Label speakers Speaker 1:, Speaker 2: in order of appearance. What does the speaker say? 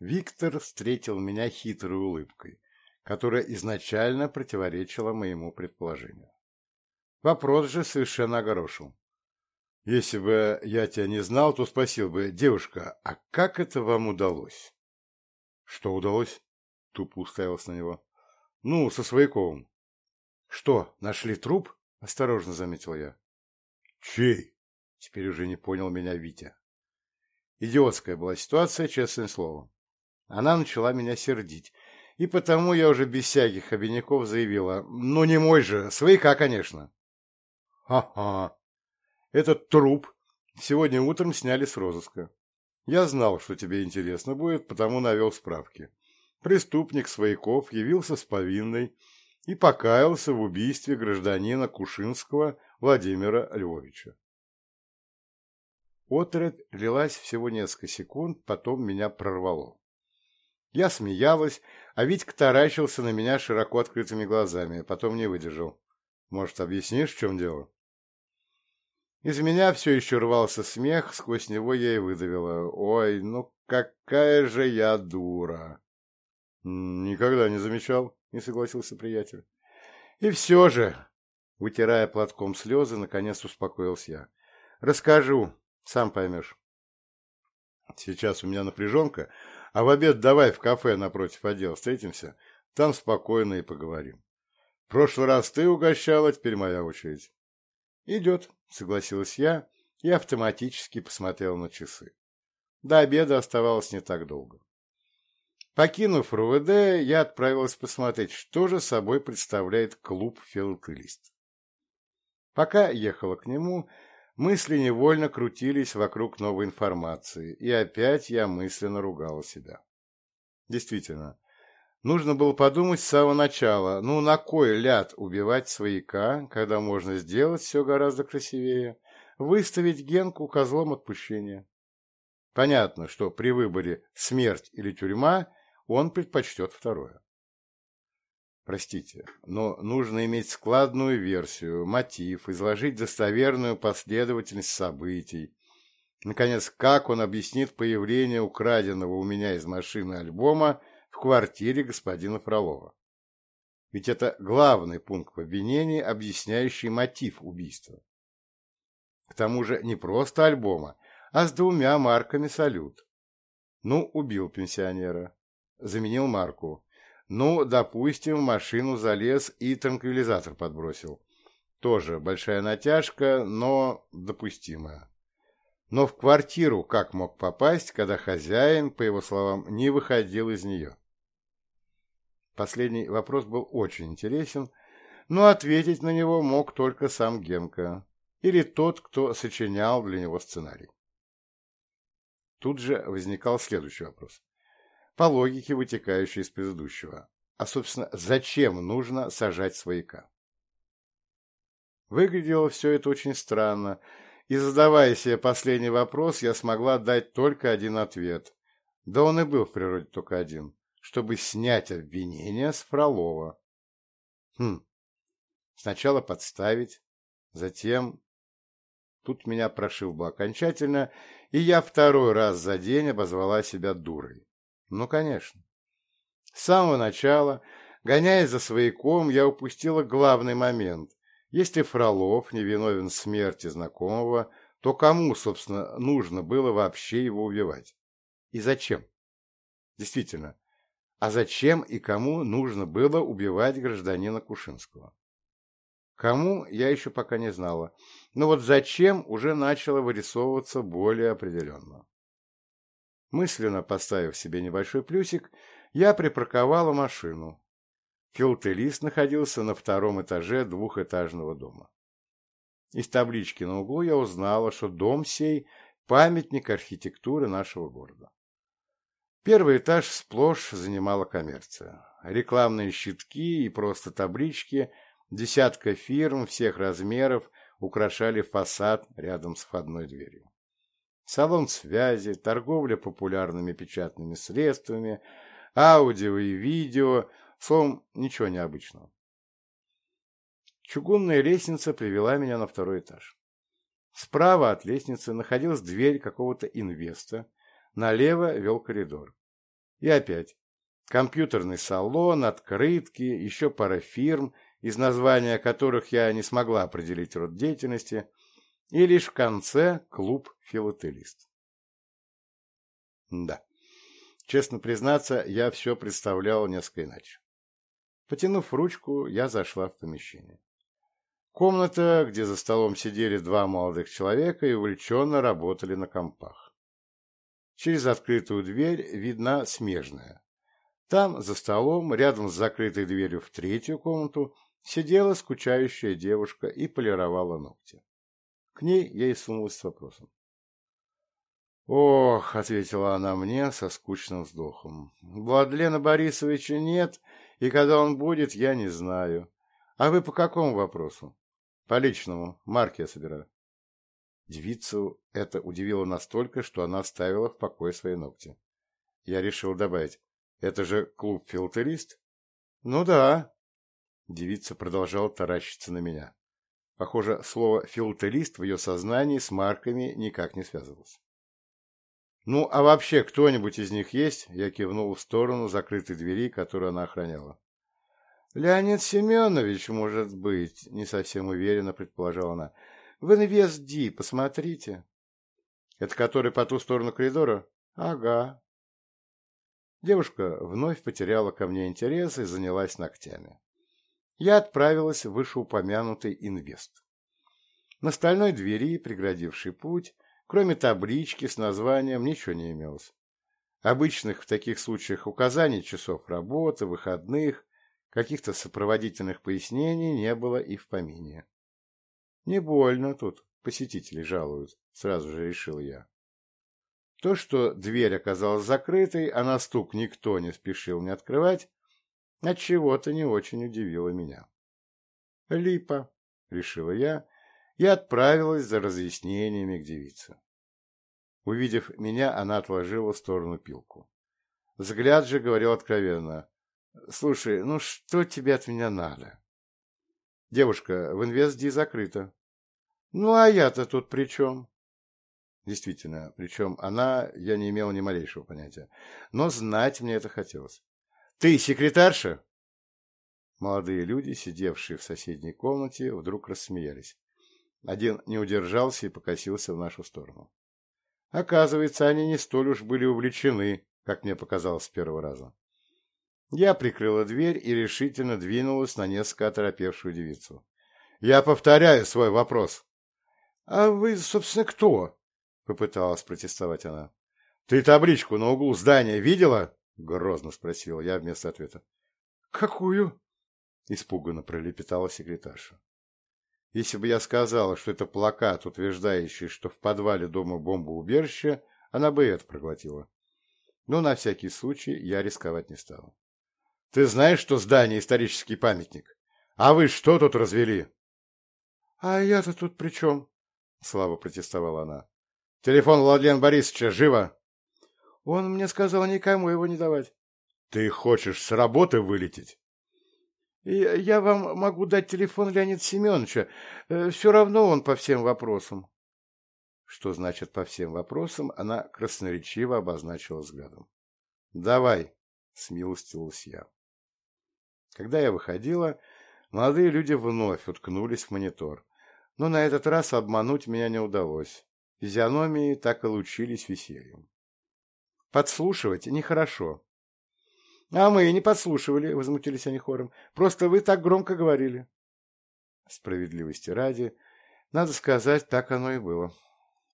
Speaker 1: Виктор встретил меня хитрой улыбкой, которая изначально противоречила моему предположению. Вопрос же совершенно огорошил. Если бы я тебя не знал, то спросил бы, девушка, а как это вам удалось? Что удалось? Тупо уставился на него. Ну, со Свояковым. Что, нашли труп? Осторожно заметил я. Чей? Теперь уже не понял меня Витя. Идиотская была ситуация, честное слово. Она начала меня сердить, и потому я уже без всяких обиняков заявила, ну не мой же, свояка, конечно. Ха-ха, этот труп сегодня утром сняли с розыска. Я знал, что тебе интересно будет, потому навел справки. Преступник Свояков явился с повинной и покаялся в убийстве гражданина Кушинского Владимира Львовича. Отрыбь лилась всего несколько секунд, потом меня прорвало. Я смеялась, а Витька таращился на меня широко открытыми глазами, а потом не выдержал. «Может, объяснишь, в чем дело?» Из меня все еще рвался смех, сквозь него я и выдавила. «Ой, ну какая же я дура!» «Никогда не замечал», — не согласился приятель. «И все же...» — вытирая платком слезы, наконец успокоился я. «Расскажу, сам поймешь». «Сейчас у меня напряженка, а в обед давай в кафе напротив отдела встретимся. Там спокойно и поговорим. В прошлый раз ты угощала, теперь моя очередь. Идет, согласилась я и автоматически посмотрела на часы. До обеда оставалось не так долго. Покинув РУВД, я отправилась посмотреть, что же собой представляет клуб «Филателист». Пока ехала к нему, Мысли невольно крутились вокруг новой информации, и опять я мысленно ругал себя. Действительно, нужно было подумать с самого начала, ну на кой ляд убивать свояка, когда можно сделать все гораздо красивее, выставить Генку козлом отпущения. Понятно, что при выборе смерть или тюрьма он предпочтет второе. Простите, но нужно иметь складную версию, мотив, изложить достоверную последовательность событий. Наконец, как он объяснит появление украденного у меня из машины альбома в квартире господина Фролова? Ведь это главный пункт обвинения, объясняющий мотив убийства. К тому же не просто альбома, а с двумя марками салют. Ну, убил пенсионера. Заменил марку. Ну, допустим, в машину залез и транквилизатор подбросил. Тоже большая натяжка, но допустимая. Но в квартиру как мог попасть, когда хозяин, по его словам, не выходил из нее? Последний вопрос был очень интересен, но ответить на него мог только сам Генка или тот, кто сочинял для него сценарий. Тут же возникал следующий вопрос. По логике вытекающей из предыдущего. А, собственно, зачем нужно сажать свояка? Выглядело все это очень странно, и, задавая себе последний вопрос, я смогла дать только один ответ. Да он и был в природе только один, чтобы снять обвинение с Фролова. Хм, сначала подставить, затем... Тут меня прошил бы окончательно, и я второй раз за день обозвала себя дурой. Ну, конечно. С самого начала, гоняясь за свояком, я упустила главный момент. Если Фролов невиновен в смерти знакомого, то кому, собственно, нужно было вообще его убивать? И зачем? Действительно, а зачем и кому нужно было убивать гражданина Кушинского? Кому, я еще пока не знала, но вот зачем уже начало вырисовываться более определенно мысленно поставив себе небольшой плюсик, я припарковала машину. Килтелис находился на втором этаже двухэтажного дома. Из таблички на углу я узнала, что дом сей – памятник архитектуры нашего города. Первый этаж сплошь занимала коммерция. Рекламные щитки и просто таблички, десятка фирм всех размеров украшали фасад рядом с входной дверью. Салон связи, торговля популярными печатными средствами, аудио и видео, словом, ничего необычного. Чугунная лестница привела меня на второй этаж. Справа от лестницы находилась дверь какого-то инвеста, Налево вел коридор. И опять. Компьютерный салон, открытки, еще пара фирм, из названия которых я не смогла определить род деятельности, и лишь в конце клуб филателист. Да. Честно признаться, я все представлял несколько иначе. Потянув ручку, я зашла в помещение. Комната, где за столом сидели два молодых человека и увлеченно работали на компах. Через открытую дверь видна смежная. Там, за столом, рядом с закрытой дверью в третью комнату, сидела скучающая девушка и полировала ногти. К ней я и сунулась с вопросом. «Ох», — ответила она мне со скучным вздохом, — «Владлена Борисовича нет, и когда он будет, я не знаю. А вы по какому вопросу?» По личному. Марки я собираю. Девицу это удивило настолько, что она оставила в покое свои ногти. Я решил добавить. Это же клуб филтерист? Ну да. Девица продолжала таращиться на меня. Похоже, слово «филтерист» в ее сознании с Ну, а вообще кто-нибудь из них есть?» Я кивнул в сторону закрытой двери, которую она охраняла. «Леонид Семенович, может быть», — не совсем уверенно предположила она. «Вы на Ди, посмотрите». «Это который по ту сторону коридора?» «Ага». Девушка вновь потеряла ко мне интерес и занялась ногтями. Я отправилась в вышеупомянутый инвест. На стальной двери, преградившей путь, кроме таблички с названием ничего не имелось. Обычных в таких случаях указаний часов работы, выходных, каких-то сопроводительных пояснений не было и в помине. Не больно тут, посетители жалуют, сразу же решил я. То, что дверь оказалась закрытой, а на стук никто не спешил не открывать, отчего-то не очень удивило меня. «Липа», — решила я, и отправилась за разъяснениями к девице. Увидев меня, она отложила в сторону пилку. Взгляд же говорил откровенно. «Слушай, ну что тебе от меня надо?» «Девушка, в инвестди закрыто». «Ну а я-то тут при чем?» Действительно, причем она, я не имел ни малейшего понятия. Но знать мне это хотелось. «Ты секретарша?» Молодые люди, сидевшие в соседней комнате, вдруг рассмеялись. Один не удержался и покосился в нашу сторону. Оказывается, они не столь уж были увлечены, как мне показалось с первого раза. Я прикрыла дверь и решительно двинулась на несколько оторопевшую девицу. «Я повторяю свой вопрос». «А вы, собственно, кто?» — попыталась протестовать она. «Ты табличку на углу здания видела?» — грозно спросил я вместо ответа. «Какую?» — испуганно пролепетала секретарша. Если бы я сказала, что это плакат, утверждающий, что в подвале дома бомбоубежище, она бы это проглотила. Но на всякий случай я рисковать не стала. «Ты знаешь, что здание — исторический памятник? А вы что тут развели?» «А я-то тут при чем?» — слабо протестовала она. «Телефон Владлена Борисовича, живо!» «Он мне сказал никому его не давать». «Ты хочешь с работы вылететь?» Я вам могу дать телефон Леонида Семеновича. Э, Все равно он по всем вопросам. Что значит «по всем вопросам», она красноречиво обозначила взглядом. «Давай», — смилостивилась я. Когда я выходила, молодые люди вновь уткнулись в монитор. Но на этот раз обмануть меня не удалось. А мы и не подслушивали, — возмутились они хором. Просто вы так громко говорили. Справедливости ради, надо сказать, так оно и было.